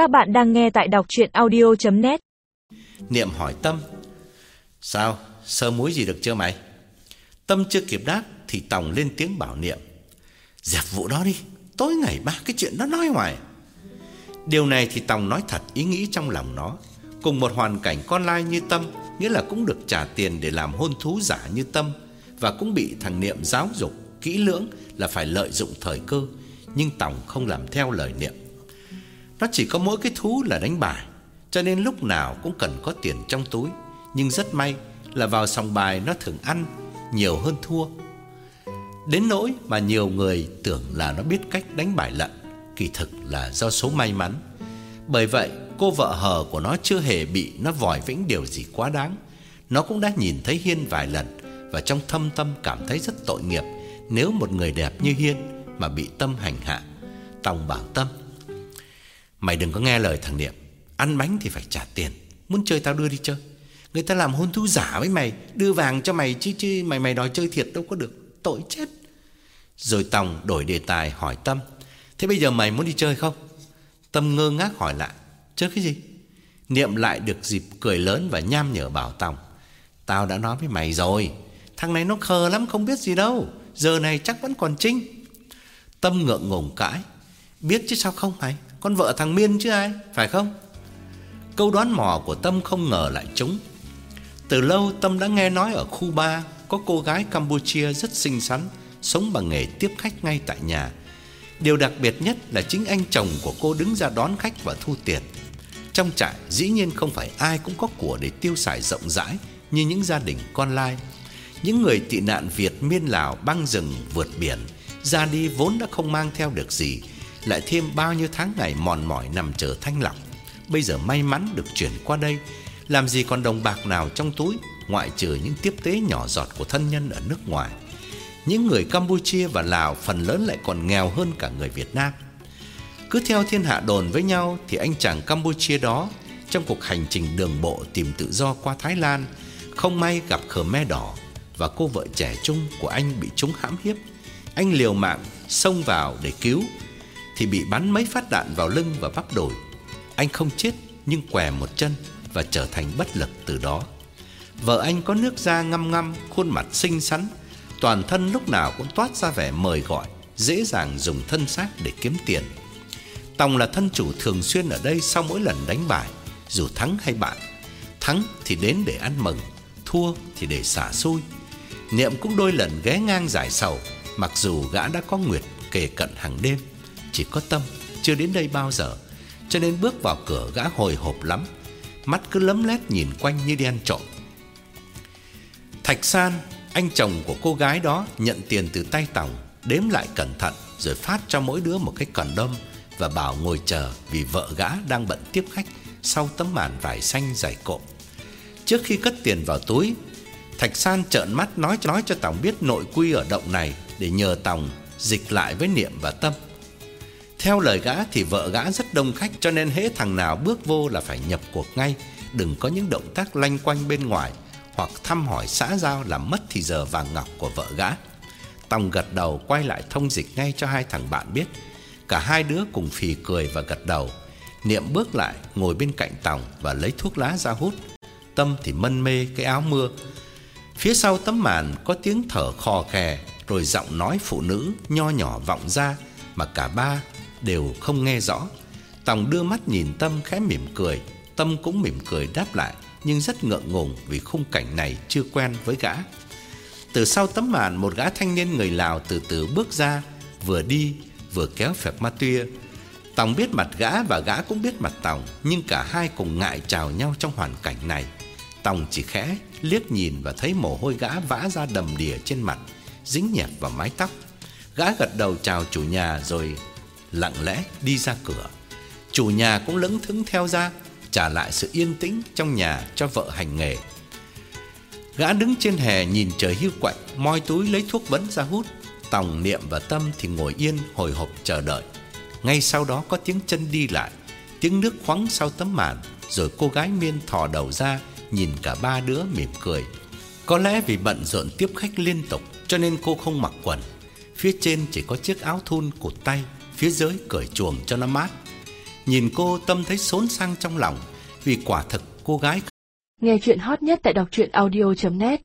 Các bạn đang nghe tại đọc chuyện audio.net Niệm hỏi Tâm. Sao? Sơ muối gì được chưa mày? Tâm chưa kịp đáp Thì Tòng lên tiếng bảo Niệm. Dẹp vụ đó đi, Tối ngày ba cái chuyện đó nói hoài. Điều này thì Tòng nói thật ý nghĩ trong lòng nó. Cùng một hoàn cảnh con lai như Tâm, Nghĩa là cũng được trả tiền để làm hôn thú giả như Tâm Và cũng bị thằng Niệm giáo dục Kỹ lưỡng là phải lợi dụng thời cơ. Nhưng Tòng không làm theo lời Niệm. Nó chỉ có mỗi cái thú là đánh bài, Cho nên lúc nào cũng cần có tiền trong túi. Nhưng rất may là vào sòng bài nó thường ăn, Nhiều hơn thua. Đến nỗi mà nhiều người tưởng là nó biết cách đánh bài lận, Kỳ thực là do số may mắn. Bởi vậy, cô vợ hờ của nó chưa hề bị nó vòi vĩnh điều gì quá đáng. Nó cũng đã nhìn thấy Hiên vài lần Và trong thâm tâm cảm thấy rất tội nghiệp Nếu một người đẹp như Hiên mà bị Tâm hành hạ. Tòng bảo Tâm Mày đừng có nghe lời thằng Niệm. Ăn bánh thì phải trả tiền. Muốn chơi tao đưa đi chơi. Người ta làm hôn thú giả với mày. Đưa vàng cho mày chứ chứ mày mày đòi chơi thiệt đâu có được. Tội chết. Rồi Tòng đổi đề tài hỏi Tâm. Thế bây giờ mày muốn đi chơi không? Tâm ngơ ngác hỏi lại. Chơi cái gì? Niệm lại được dịp cười lớn và nham nhở bảo Tòng. Tao đã nói với mày rồi. Thằng này nó khờ lắm, không biết gì đâu. Giờ này chắc vẫn còn trinh. Tâm ngượng ngùng cãi. Biết chứ sao không mày? Con vợ thằng Miên chứ ai, Phải không? Câu đoán mò của Tâm không ngờ lại trúng. Từ lâu Tâm đã nghe nói ở khu 3 Có cô gái Campuchia rất xinh xắn, Sống bằng nghề tiếp khách ngay tại nhà. Điều đặc biệt nhất là chính anh chồng của cô đứng ra đón khách và thu tiền. Trong trại, dĩ nhiên không phải ai cũng có của để tiêu xài rộng rãi Như những gia đình con lai. Những người tị nạn Việt miên Lào băng rừng vượt biển, Ra đi vốn đã không mang theo được gì. Lại thêm bao nhiêu tháng ngày mòn mỏi nằm chờ thanh lọc. Bây giờ may mắn được chuyển qua đây. Làm gì còn đồng bạc nào trong túi, Ngoại trừ những tiếp tế nhỏ giọt của thân nhân ở nước ngoài. Những người Campuchia và Lào phần lớn lại còn nghèo hơn cả người Việt Nam. Cứ theo thiên hạ đồn với nhau Thì anh chàng Campuchia đó, Trong cuộc hành trình đường bộ tìm tự do qua Thái Lan, Không may gặp Khmer Đỏ Và cô vợ trẻ trung của anh bị chúng hãm hiếp. Anh liều mạng xông vào để cứu thì bị bắn mấy phát đạn vào lưng và bắp đùi anh không chết nhưng què một chân và trở thành bất lực từ đó. Vợ anh có nước da ngăm ngăm, khuôn mặt xinh xắn, toàn thân lúc nào cũng toát ra vẻ mời gọi, dễ dàng dùng thân xác để kiếm tiền. Tòng là thân chủ thường xuyên ở đây sau mỗi lần đánh bài, dù thắng hay bại. Thắng thì đến để ăn mừng, thua thì để xả xui. Niệm cũng đôi lần ghé ngang giải sầu, mặc dù gã đã có nguyệt kề cận hàng đêm, chỉ có tâm chưa đến đây bao giờ cho nên bước vào cửa gã hồi hộp lắm, mắt cứ lấm lét nhìn quanh như đi ăn trộm. Thạch San, anh chồng của cô gái đó nhận tiền từ tay Tòng, đếm lại cẩn thận rồi phát cho mỗi đứa một cái cần đâm và bảo ngồi chờ vì vợ gã đang bận tiếp khách sau tấm màn vải xanh dày cộm. Trước khi cất tiền vào túi, Thạch San trợn mắt nói nói cho Tòng biết nội quy ở động này để nhờ Tòng dịch lại với Niệm và Tâm. Theo lời gã thì vợ gã rất đông khách cho nên hễ thằng nào bước vô là phải nhập cuộc ngay, đừng có những động tác lanh quanh bên ngoài hoặc thăm hỏi xã giao làm mất thì giờ vàng ngọc của vợ gã. Tòng gật đầu quay lại thông dịch ngay cho hai thằng bạn biết. Cả hai đứa cùng phì cười và gật đầu. Niệm bước lại ngồi bên cạnh Tòng và lấy thuốc lá ra hút. Tâm thì mân mê cái áo mưa. Phía sau tấm màn có tiếng thở khò khè rồi giọng nói phụ nữ nho nhỏ vọng ra mà cả ba đều không nghe rõ. Tòng đưa mắt nhìn Tâm khẽ mỉm cười, Tâm cũng mỉm cười đáp lại, nhưng rất ngượng ngùng vì khung cảnh này chưa quen với gã. Từ sau tấm màn một gã thanh niên người Lào từ từ bước ra, vừa đi vừa kéo phẹt ma tuya. Tòng biết mặt gã và gã cũng biết mặt Tòng, nhưng cả hai cùng ngại chào nhau trong hoàn cảnh này. Tòng chỉ khẽ liếc nhìn và thấy mồ hôi gã vã ra đầm đìa trên mặt, dính nhẹp vào mái tóc. Gã gật đầu chào chủ nhà rồi lặng lẽ đi ra cửa. Chủ nhà cũng lững thững theo ra, trả lại sự yên tĩnh trong nhà cho vợ hành nghề. Gã đứng trên hè nhìn trời hiu quạnh, moi túi lấy thuốc vấn ra hút. Tòng Niệm và Tâm thì ngồi yên hồi hộp chờ đợi. Ngay sau đó có tiếng chân đi lại, tiếng nước khoáng sau tấm màn, rồi cô gái Miên thò đầu ra, nhìn cả ba đứa mỉm cười. Có lẽ vì bận rộn tiếp khách liên tục cho nên cô không mặc quần. Phía trên chỉ có chiếc áo thun cột tay phía dưới cởi chuồng cho nó mát. Nhìn cô, Tâm thấy xốn sang trong lòng Vì quả thực cô gái Nghe chuyện hot nhất tại đọc truyện audio.net